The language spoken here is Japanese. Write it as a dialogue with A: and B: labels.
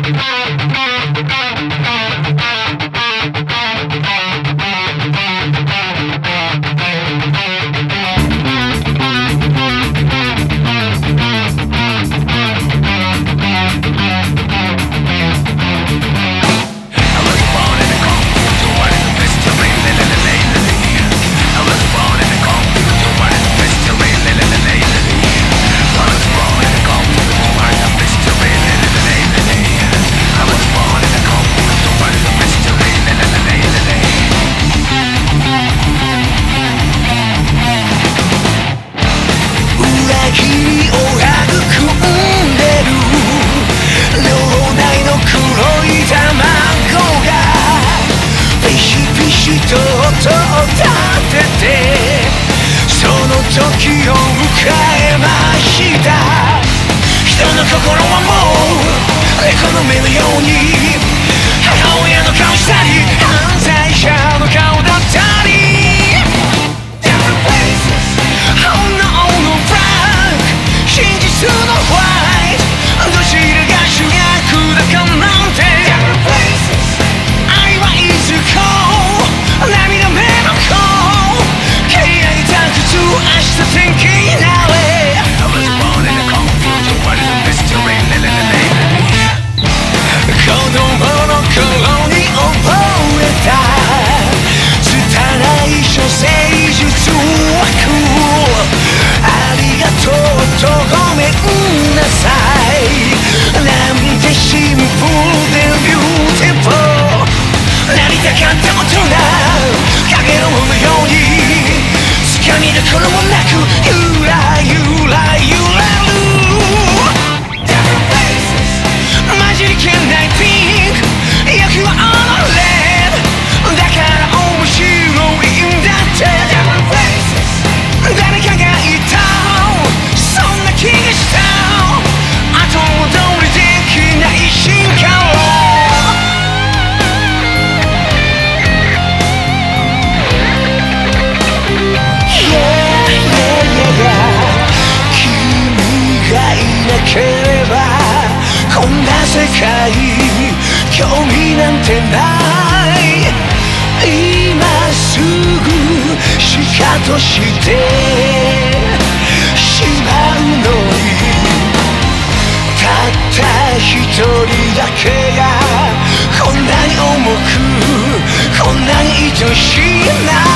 A: Thank you. 没了有你。幸福ければこんな世界興味なんてない。今すぐしかとしてしまうのにたった一人だけがこんなに重くこんなに愛しい。